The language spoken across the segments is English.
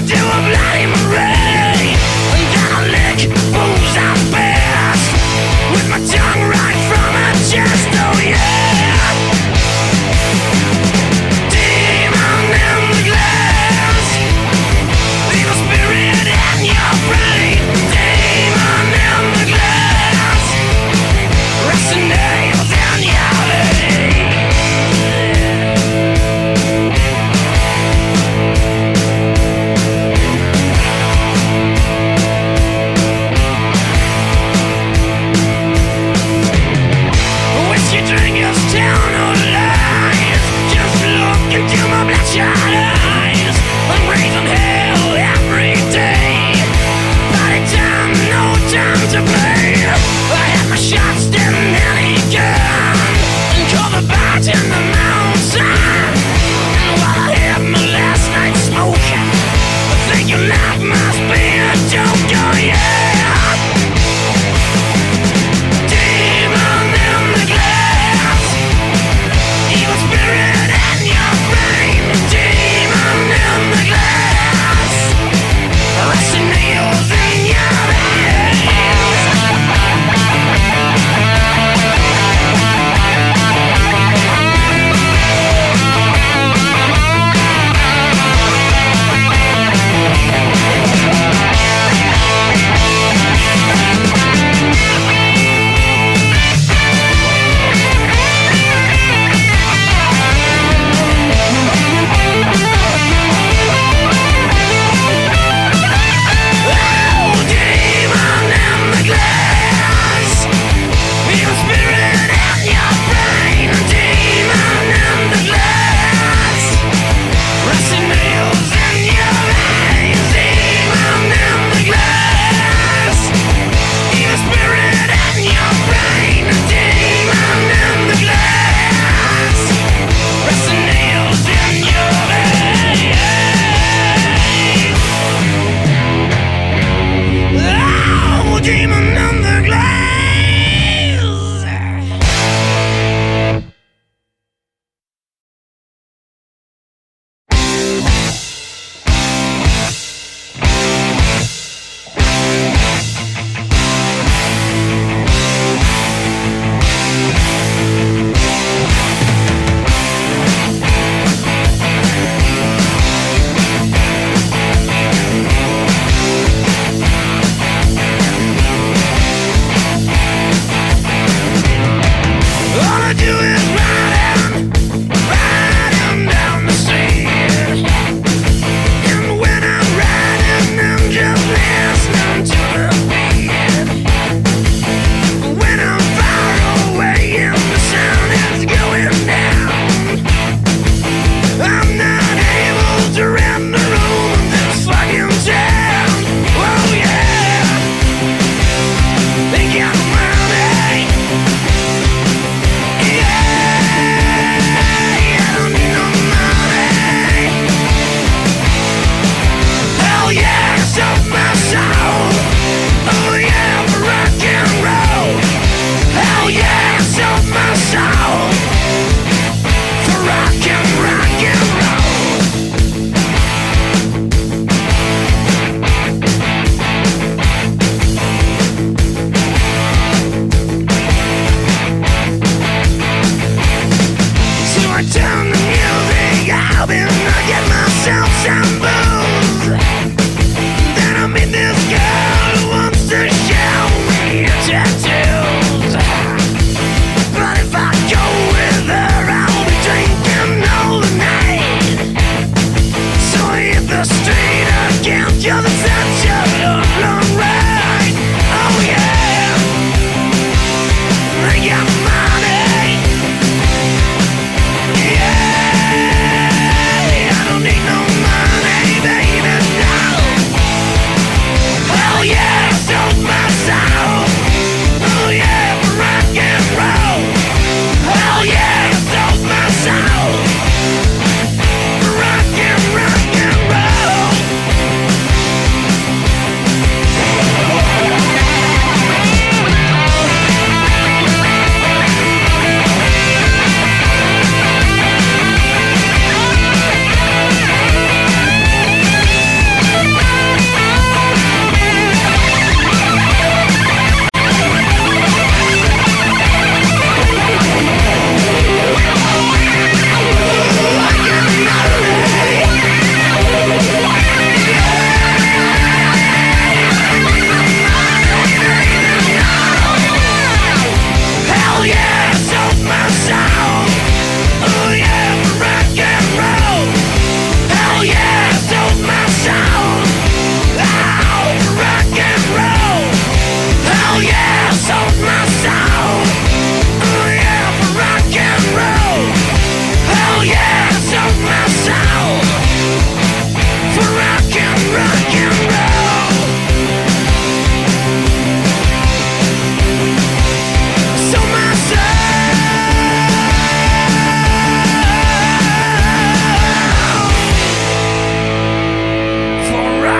Oh,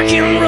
rock and roll.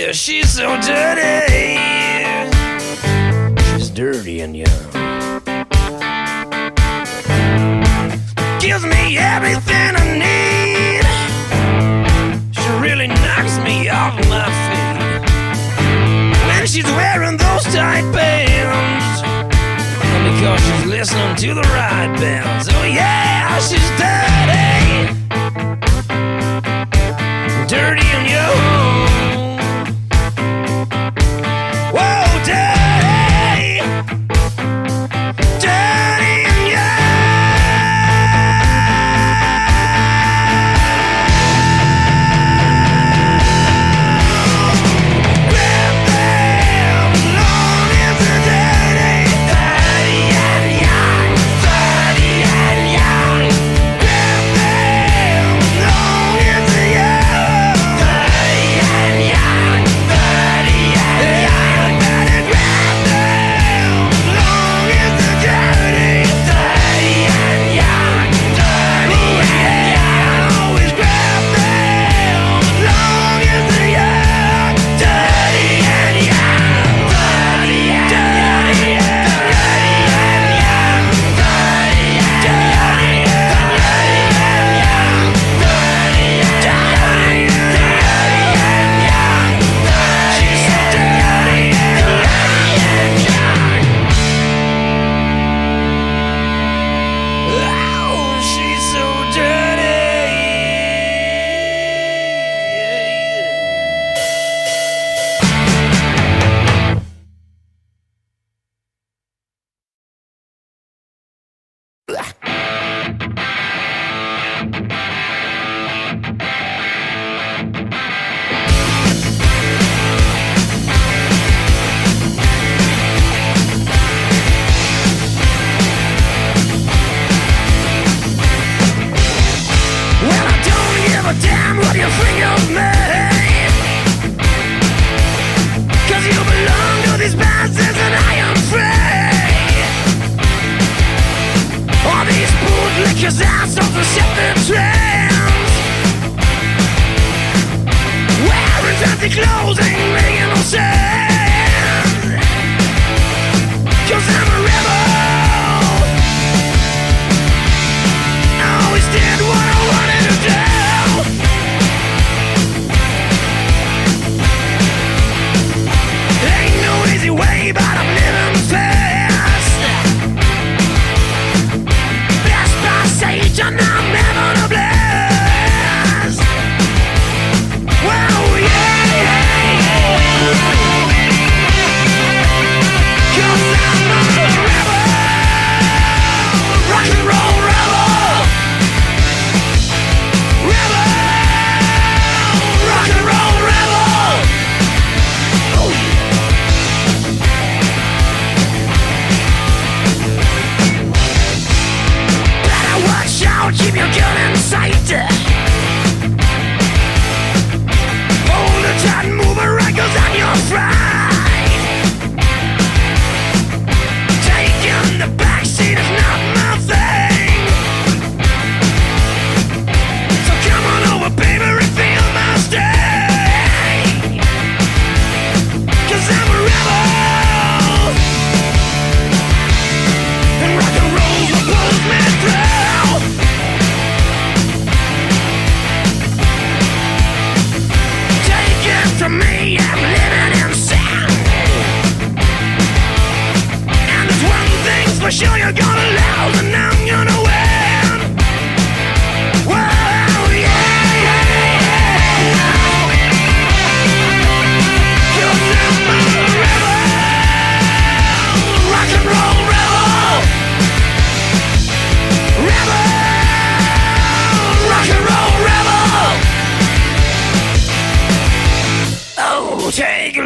Yeah, she's so dirty. She's dirty and young. Gives me everything I need. She really knocks me off my feet. When she's wearing those tight pants. And because she's listening to the right bands. Oh, yeah, she's dirty. Dirty.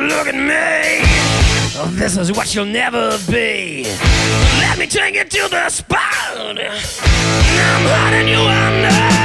look at me. Oh, this is what you'll never be. Let me take you to the spot. I'm hiding you under.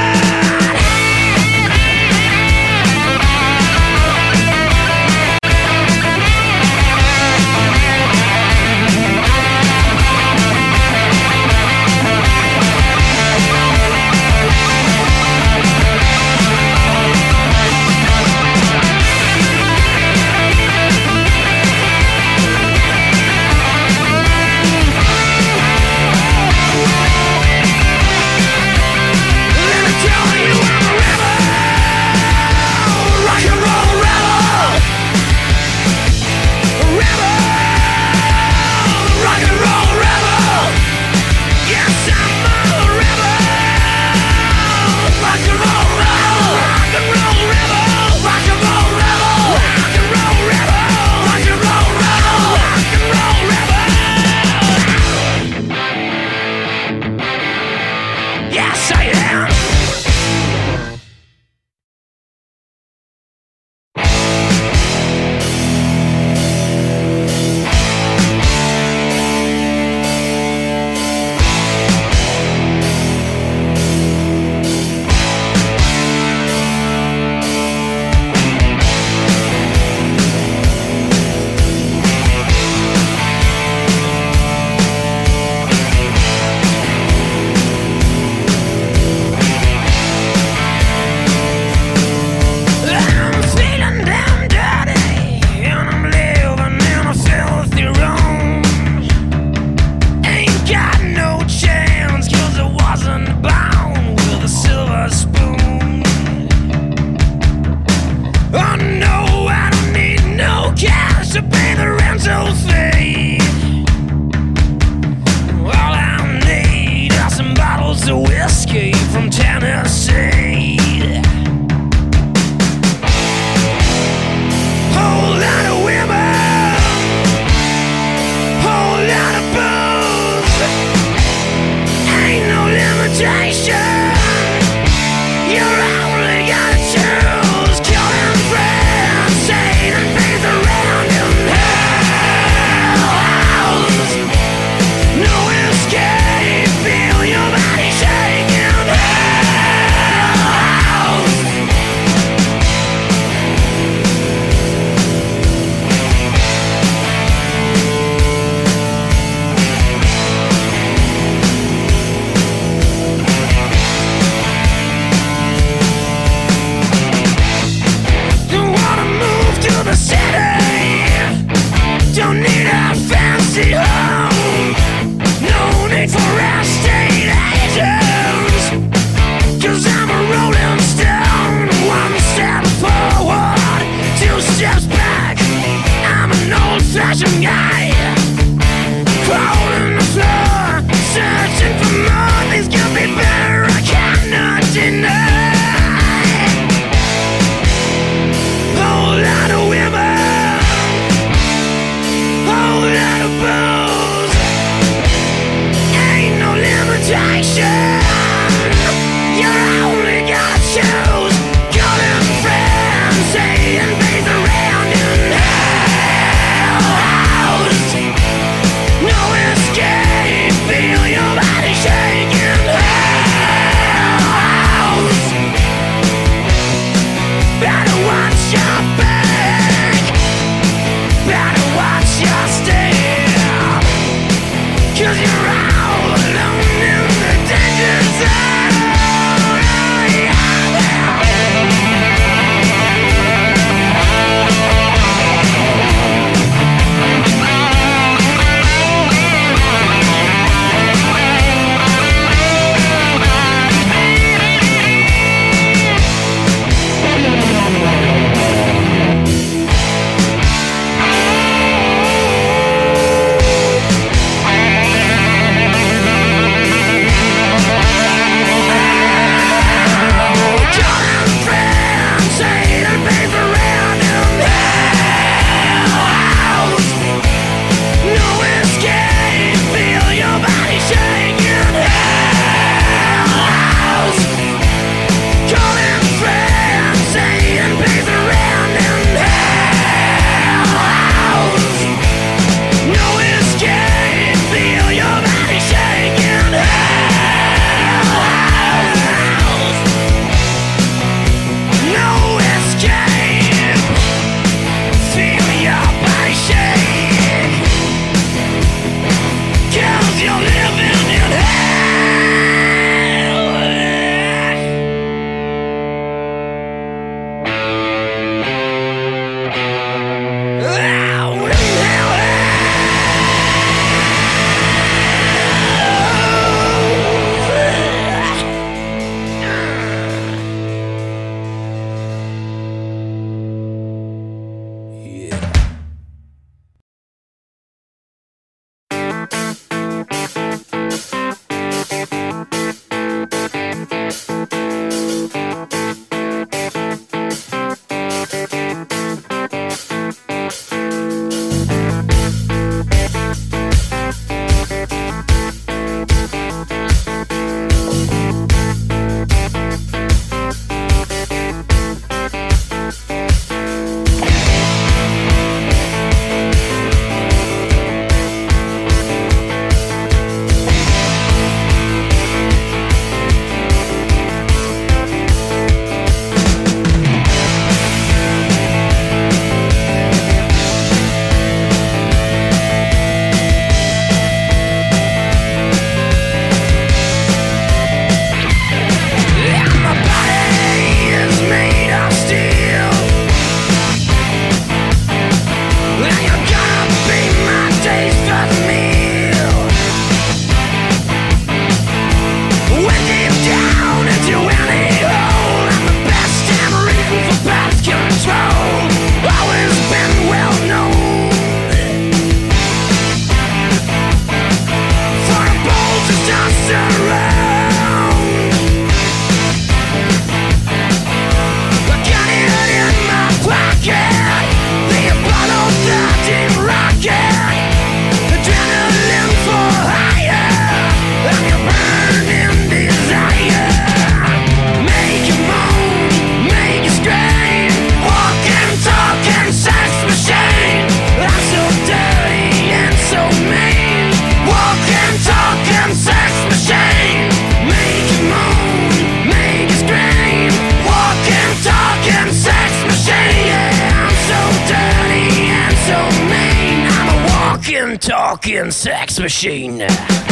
Talking sex machine.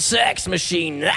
Sex machine.